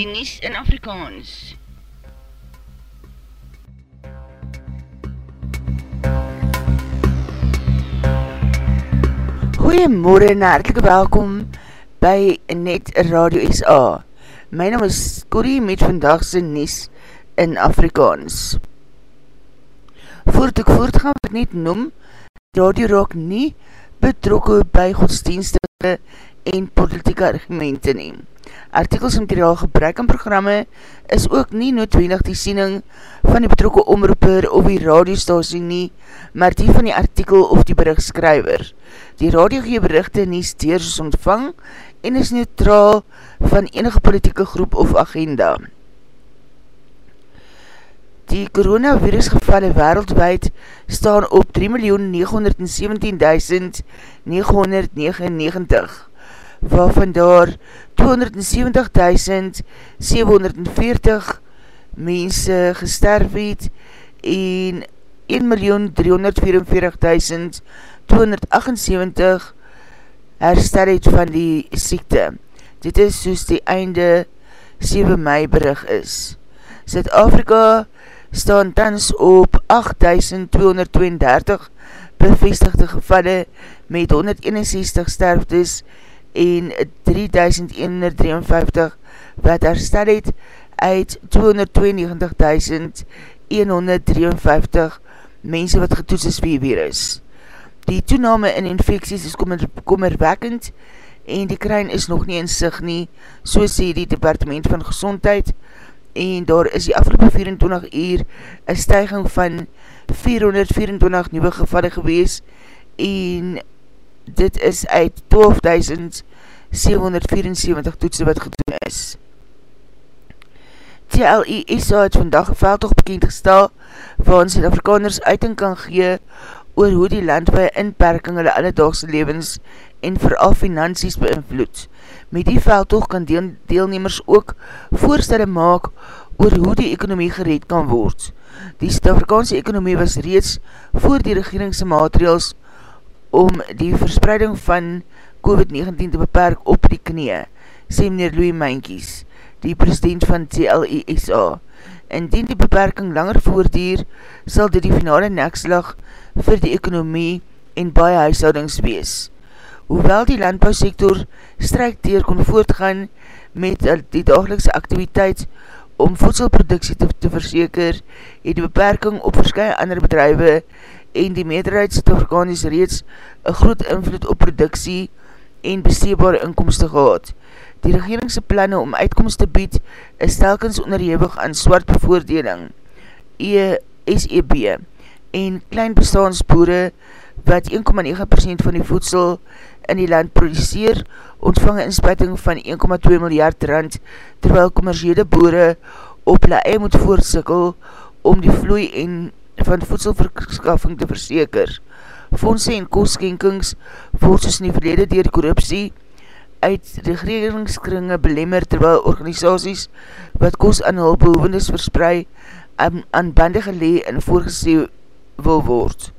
die Nies in Afrikaans. Goeiemorgen en hartelike welkom by Net Radio SA. My naam is Corrie met vandagse Nies in Afrikaans. Voordat ek voortgaan wat net noem, Radio raak nie betrokke by godsdienstige en politieke argumente neem. Artikels en materiaal gebruik in programme is ook nie noodwendig die siening van die betrokke omroeper of die radiostasie nie, maar die van die artikel of die berichtskrywer. Die radio gee berichte nie steers ontvang en is neutraal van enige politieke groep of agenda. Die coronavirusgevalle wereldwijd staan op 3.917.999 waarvan daar 270.740 mense gesterf het en 1.344.278 herstel het van die siekte. Dit is soos die einde 7 mei berig is. Zuid-Afrika staan tans op 8.232 bevestigde gevalle met 161 sterftes en 3153 wat herstel het uit 292.153 mense wat getoets is vir virus. Die toename in infecties is kommer, kommerwekkend en die kruin is nog nie in sig nie, so sê die departement van gezondheid en daar is die afgelopen 24 uur een stijging van 424 nieuwe gevalle gewees en dit is uit 12.774 toetsen wat gedoen is. TLI SA het vandag een veldtocht bekend gestel waar ons Afrikaners uiting kan gee oor hoe die landwee inperking hulle alledaagse levens en vooral finansies beïnvloed. Met die veldtocht kan deel, deelnemers ook voorstelle maak oor hoe die ekonomie gereed kan word. Die Suid-Afrikaanse ekonomie was reeds voor die regeringse maatregels om die verspreiding van COVID-19 te beperk op die knie, sê meneer Louis Mankies, die president van TLESA. Indien die beperking langer voordier, sal dit die finale nekslag vir die ekonomie en baie huishoudings wees. Hoewel die landbouwsektor strijk teer kon voortgaan met die dagelikse activiteit om voedselproduksie te, te verseker, het die beperking op verskye ander bedrijwe en die meerderheid Suid-Afrikanis reeds een groot invloed op produksie en besteebare inkomste gehad. Die regeringse planne om uitkomst te bied is telkens onderhewig aan swart bevoordeling, ESEB, en klein bestaansboere wat 1,9% van die voedsel in die land produceer, ontvang een inspetting van 1,2 miljard rand, terwyl commerciële boere op la ei moet voorsikkel om die vloei en van voedselverskaffing te verseker. Fondse en kostskenkings word soos in die verlede dier korruptie uit regeringskringe belemmer terwyl organisaties wat kost aan hul behoevendes versprei aan, aan bande gelee en voorgesee wil word.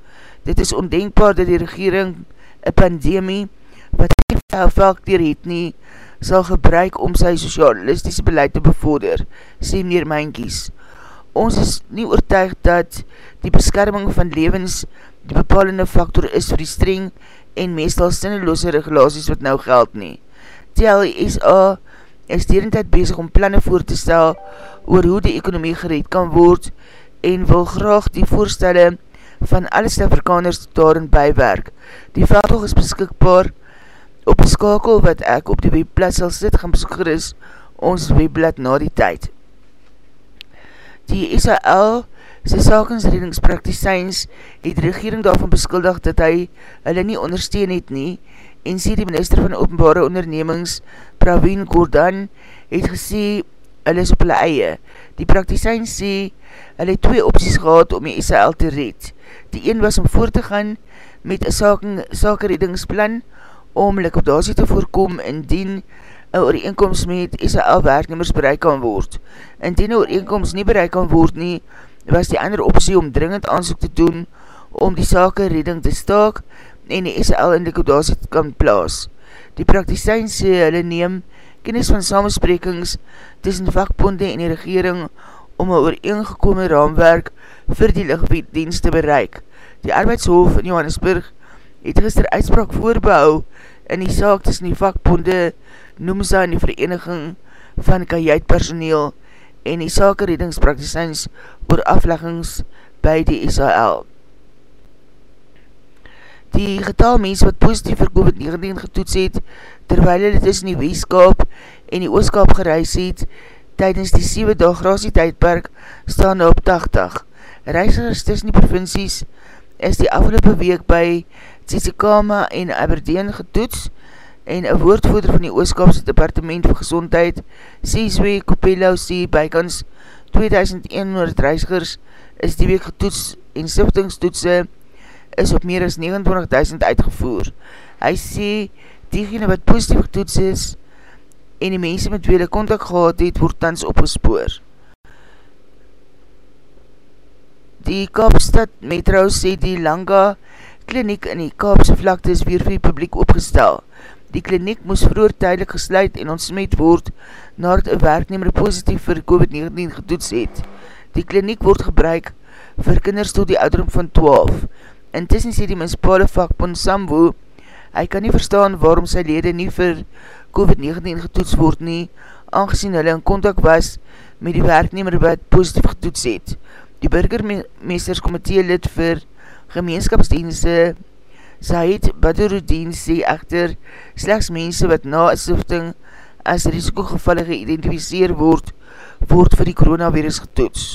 Dit is ondenkbaar dat die regering een pandemie wat geen velk dier het nie sal gebruik om sy socialistische beleid te bevorder, sê meneer Mankies. Ons is nie oortuig dat die beskerming van levens die bepalende faktor is vir die streng en meestal sinneloose regulaties wat nou geld nie. TLSA is dierentijd bezig om planne voor te stel oor hoe die ekonomie gereed kan word en wil graag die voorstelle van alle Stafrikaners daarin bijwerk. Die veldhoog is beskikbaar op skakel wat ek op die webblad sal sit gaan besoeker is ons webblad na die tyd. Die SAL, sy sakensredingspraktiseins, het die regering daarvan beskuldig dat hy hulle nie ondersteun het nie, en sê die minister van openbare ondernemings, Praveen Gordhan, het gesê, hulle is op hulle eie. Die praktiseins sê, hulle het twee opties gehad om die SAL te red. Die een was om voort te gaan met een sakenredingsplan, om liquidatie te voorkom indien een ooreenkomst met SAL werknemers bereik kan word. Indien een ooreenkomst nie bereik kan word nie, was die ander optie om dringend aanzoek te doen om die sake redding te staak en die SAL in liquidatie te kan plaas. Die praktisijn sê hulle neem kennis van samensprekings tussen vakbonde en die regering om een ooreengekome raamwerk vir die lichtdienst te bereik. Die arbeidshof in Johannesburg het gister uitspraak voorbehou in die saak tussen die vakbonde Noemsa en die vereniging van kajuitpersoneel en die sake redingspraktisins oor afleggings by die SAL. Die getal mens wat positief vir COVID-19 getoets het, terwijl hulle tussen die Weeskaap en die Ooskaap gereis het, tydens die 7 dag grasie tydperk staan op 80. Reisers tussen die provincies is die afgelopen week by Tsisikama en Aberdeen getoets en een woordvoerder van die Ooskapse Departement vir Gezondheid, Ceswe Kopelo, sê bykans 2100 reisgers is die week getoets en siftingstoetse is op meer as 29.000 uitgevoer. Hy sê, diegene wat positief getoets is en die mense met wie hulle contact gehad het, word tans opgespoor. Die Kaapstad Metro sê die Langa kliniek in die Kaapse vlakte is weer vir die publiek opgestel. Die kliniek moes vroeger tydelik gesluit en ontsmet word nadat een werknemer positief vir COVID-19 getoets het. Die kliniek word gebruik vir kinders tot die oudering van 12. Intussen sê die menspale vakbond Sambo, hy kan nie verstaan waarom sy lede nie vir COVID-19 getoets word nie, aangezien hulle in contact was met die werknemer wat positief getoets het. Die burgermeesterskomitee lid vir gemeenskapsdienste Said Badruddin sê echter slechts mense wat na een sifting as risikogevalle geïdentificeer word, word vir die coronavirus getoets.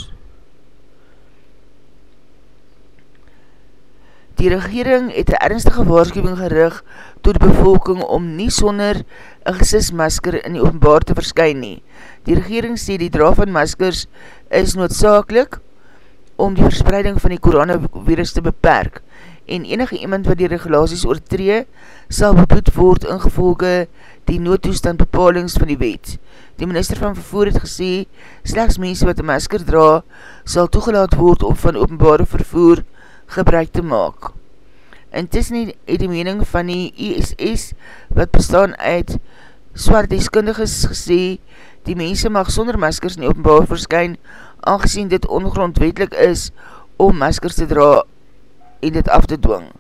Die regering het een ernstige waarschuwing gerig tot die bevolking om nie sonder een gesismasker in die openbaar te verskyn nie. Die regering sê die dra van maskers is noodzakelik om die verspreiding van die coronavirus te beperk en enige iemand wat die regulaties oortree, sal beboet word ingevolge die noodtoestand bepalings van die wet. Die minister van vervoer het gesê, slechts mense wat een masker dra, sal toegelaat word om van openbare vervoer gebruik te maak. Intussen het die mening van die ISS, wat bestaan uit swart deskundiges gesê, die mense mag sonder maskers in openbare verskyn, aangezien dit ongrondwetlik is om maskers te dra en dit af te dwing.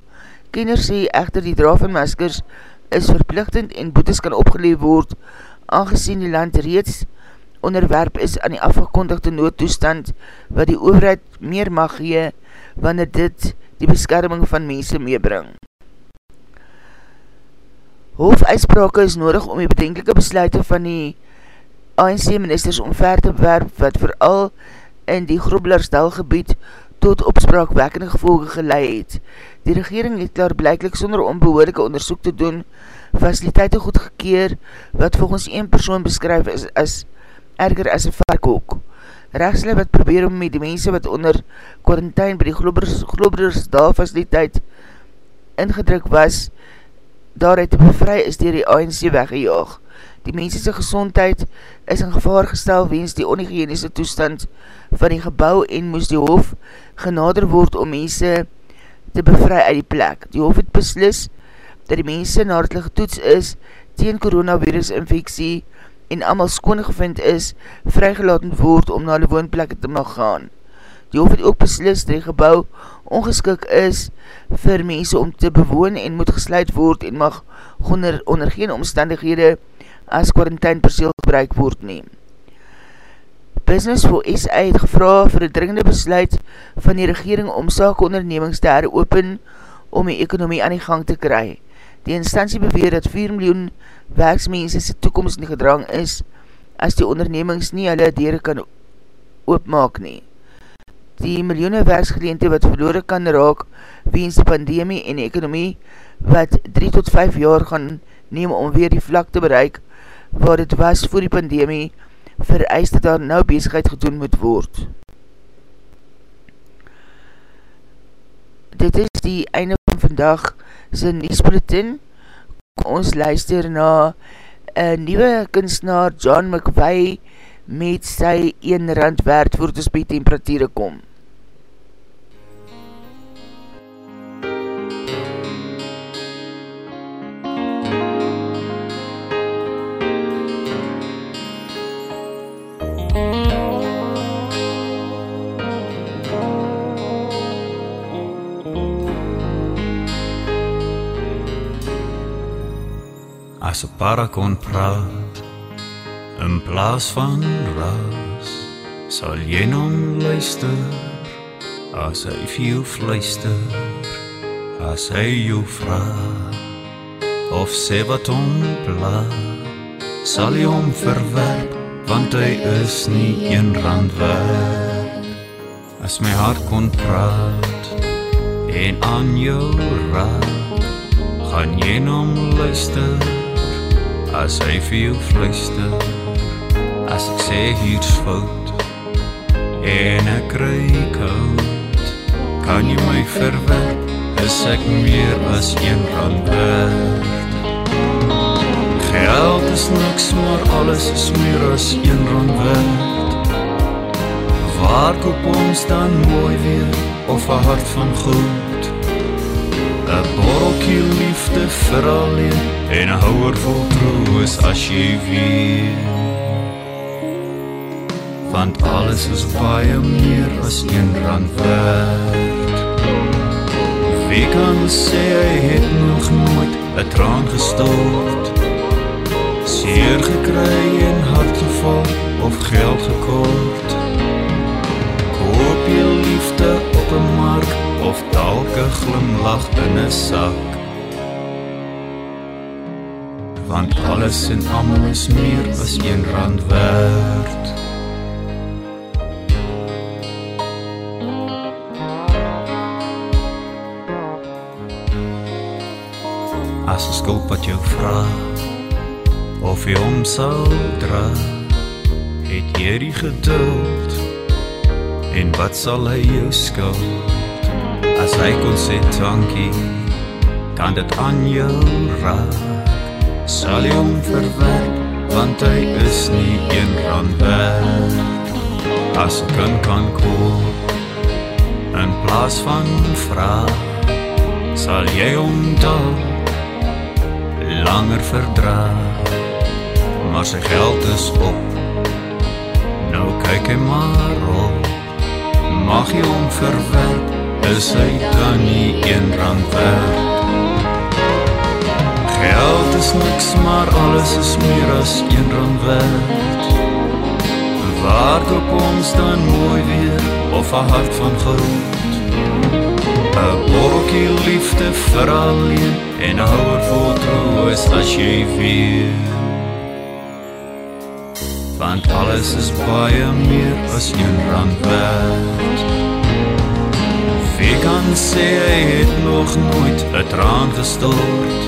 Kenners sê echter die dra van maskers is verplichtend en boetes kan opgeleef word, aangezien die land reeds onderwerp is aan die afgekondigde noodtoestand wat die overheid meer mag gee wanneer dit die beskerming van mense meebring. Hofuitsprake is nodig om die bedenkelike besluiten van die ANC ministers omver te werp wat vooral in die Groblersdalgebied tot opspraakwekkende gevolge gelei het. Die regering het daar blijklik sonder onbehoorlijke onderzoek te doen, faciliteite goedgekeer, wat volgens een persoon beskryf is as erger as een varkhoek. Rechtsle wat probeer om met die mense wat onder quarantine by die Globbersdal faciliteit ingedruk was, daaruit te bevry is dier die ANC weggejaag. Die mensese gezondheid is in gevaar gestel wens die onhygiënische toestand van die gebouw en moes die hof genader word om mense te bevry uit die plek. Die hof het beslis dat die mense nadat hulle getoets is teen coronavirus infeksie en amal skoon gevind is, vrygelaten word om na die woonplekke te mag gaan. Die hof het ook beslis dat die gebouw ongeskik is vir mense om te bewoon en moet gesluit word en mag onder, onder geen omstandighede as quarantine perseel gebruik word neem. Business for SA het gevra vir die dringende besluit van die regering om sake ondernemings te heropen om die ekonomie aan die gang te kry. Die instantie beweer dat 4 miljoen werksmense sy toekomst nie gedrang is as die ondernemings nie hulle dere kan oopmaak nie. Die miljoene werksgeleente wat verloore kan raak weens die pandemie en die ekonomie wat 3 tot 5 jaar gaan neem om weer die vlak te bereik waar het was voor die pandemie, vereist dat daar nou bezigheid gedoen moet word. Dit is die einde van vandag sy Niesbulletin. Ons luister na een nieuwe kunstenaar John McVeigh met sy 1 rand waard voor die temperatuur kom. As 'n para kon praat in plaas van ras sal jy nou luister as hy vir jou fluister as hy jou vra of sê wat hom pla sal jy hom verwerp want hy is nie een rand werd as my hart kon praat en aan jou raak gaan jy hom luister as hy vir jou fluister as ek sê hier's fout en ek kry koud kan jy my verwerp is ek meer as een rand werd Geld is niks, maar alles is meer as een rand werd. Waar koop ons dan mooi weer of 'n hart van goud? 'n Botteltjie liefde vir alleen en 'n houer vol troos as jy weet. Want alles is baie meer as een rand werd. Wie kan sê hy het nog nooit 'n traan gestort? seer gekry en hartgeval of geld gekort koop jy liefde op 'n mark of dalk 'n glimlag in 'n sak want alles en almal is meer as 1 rand werd as 'n skuld wat jou vra of jy hom sal dra het jy die geduld? En wat sal hy jou skuld as hy kon sê dankie kan dit aan jou raak sal jy hom verwerp want hy is nie een rand werd as kan kan koop in plaas van vra sal jy hom dan langer verdra maar sy geld is op nou kyk hy maar op. Mag jy hom verwerp is hy dan nie een rand werd. Geld is niks maar alles is meer as een rand werd. Waar koop ons dan mooi weer of 'n hart van goud 'n botteltjie liefde vir alleen en 'n houer vol troos as jy weet want alles is baie meer as een rand werd Wie kan sê hy het nog nooit 'n traan gestort.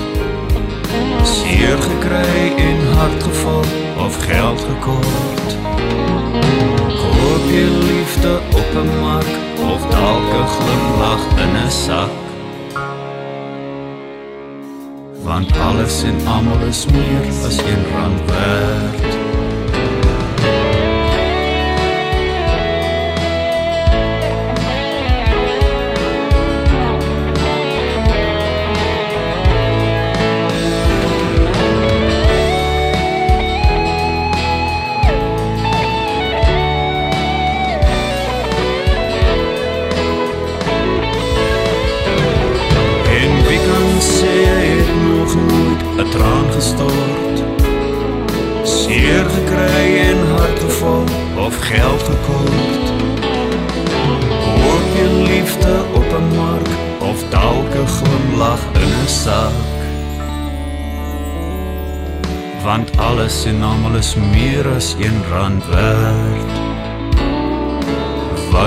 Seer gekry en hart geval of geld gekort. Koop jy liefde op 'n mark of dalk 'n glimlag in 'n sak Want alles en almal is meer as een rand werd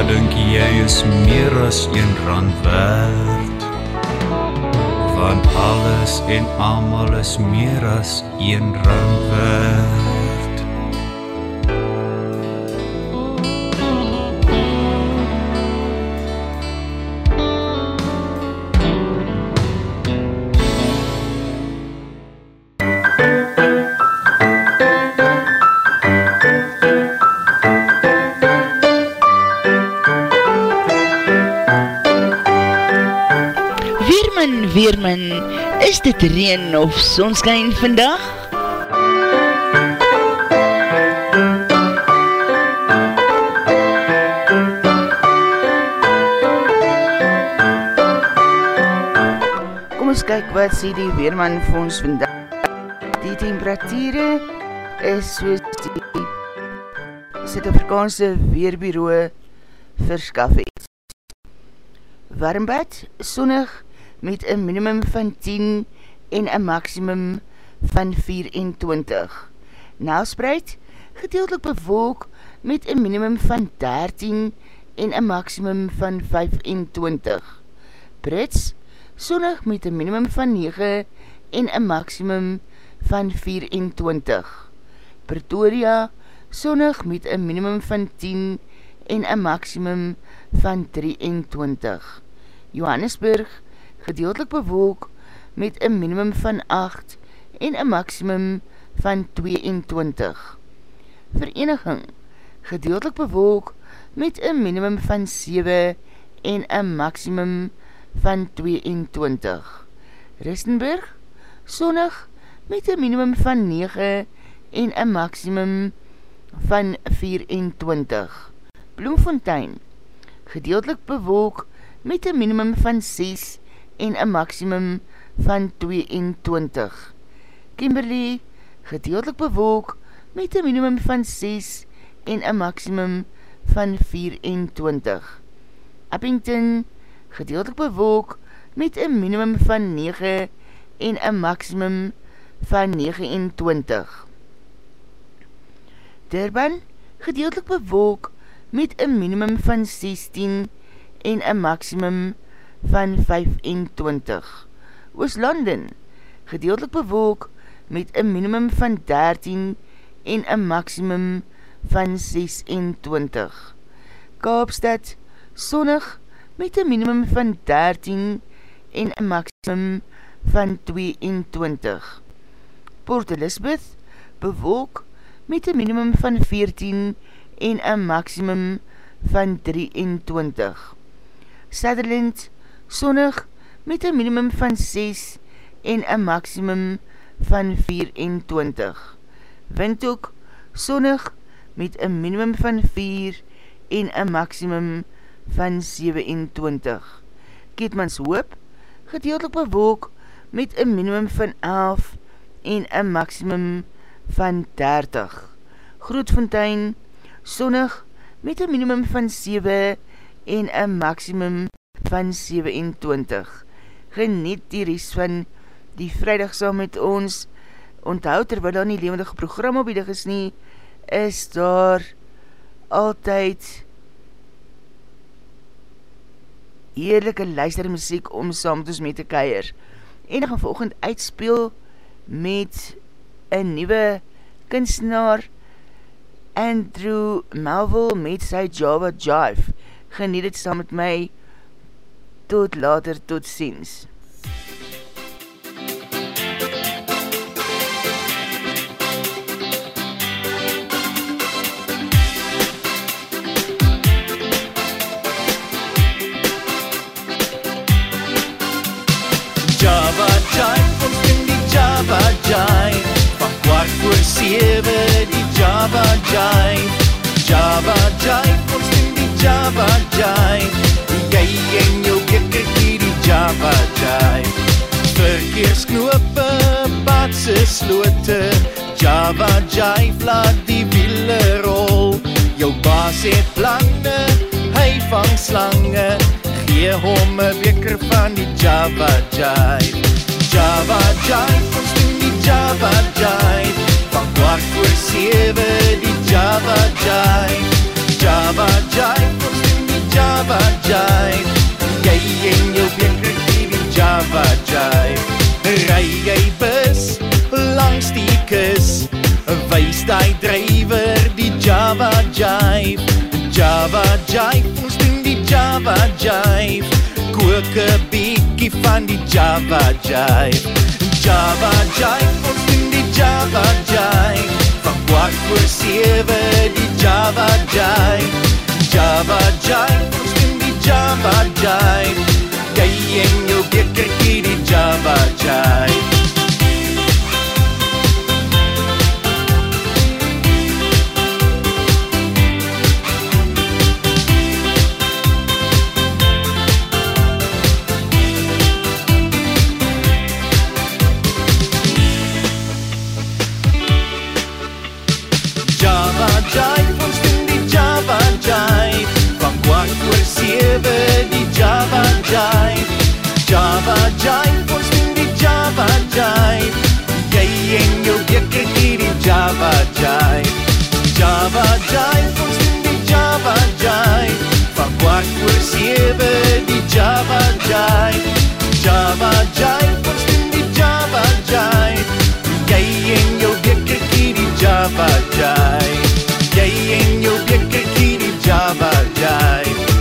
dink jy is meer as 1 rand werd want alles en almal is meer as een rand werd. Dit reen of sonskijn vandag? Kom ons kyk wat sê die Weerman vir ons vandag. Die temperatuurde is soos die Suid-Afrikaanse Weerbureau verskaf het. Warmbad, sonnig met een minimum van 10 en een maximum van 24. Nelspreid, gedeeltelik bewolk met een minimum van 13 en een maximum van 25. Brits, sonnig met een minimum van 9 en een maximum van 24. Pretoria, sonnig met een minimum van 10 en een maximum van 23. Johannesburg, gedeeltelik bewolk met een minimum van 8 en een maximum van 22. Vereniging, gedeeltelik bewolk met een minimum van 7 en een maximum van 22. Ristenburg, sonnig met een minimum van 9 en een maximum van 24. Bloemfontein, gedeeltelik bewolk met een minimum van 6 en een maximum van 22. Kimberley, gedeeltelik bewolk met een minimum van 6 en een maximum van 24. Abington, gedeeltelik bewolk met een minimum van 9 en een maximum van 29. Durban, gedeeltelik bewolk met een minimum van 16 en een maximum van 25. Ooslanden, gedeeltelik bewolk met een minimum van 13 en een maximum van 26. Kaapstad, sonnig met een minimum van 13 en een maximum van 22. Port Elizabeth, bewolk met een minimum van 14 en een maximum van 23. Sutherland, sonnig met een minimum van 6 en een maximum van 24. Windhoek, sonnig met een minimum van 4 en een maximum van 27. Keetmans hoop, gedeeltelik bewolk met een minimum van 11 en een maximum van 30. Grootfontein, sonnig met een minimum van 7 en een maximum van 27. Geniet die rest van die vrijdag saam met ons. Onthoud terwyl daar nie levendige program opbiedig is nie, is daar altyd heerlijke luistermuziek om saam met ons mee te keir. En ek gaan volgend uitspeel met een nieuwe kunstenaar Andrew Melville met sy Java Jive. Geniet het saam met my. Tot later, tot ziens. Java Jive, ons doen die Java Jive Van kwart voor 7 die Java Jive Java Jive, ons doen die Java Jive Java Jive Verkeersknope, badse slote Java Jive, laat die wiele rol. Jou baas het planne, hy vang slange Gee hom een beker van die Java Jive Java Jive, ons doen die Java Jive Van kwart voor 7 die Java Jive Java Jive, ons doen die Java Jive Jy en jou beker Java Jive Ry jy bus langs die kus? Wees die drijver die Java Jive. Java Jive, ons doen die Java Jive. Kook een beekie van die Java Jive. Java Jive, ons doen die Java Jive. Van kwart voor 7 die Java Jive. Java Jive, ons doen die Java Jive Jy en jou breve di Java Jive Java Jive, poi spingi Java Jive Geijen che biekekiri Java Jive Java Jive, poi spingi Java Jive Fa quattro sieve di Java Jive Java Jive, poi spingi Java Jive Geijen che biekekiri Java Jive Geijen che biekekiri Java Jive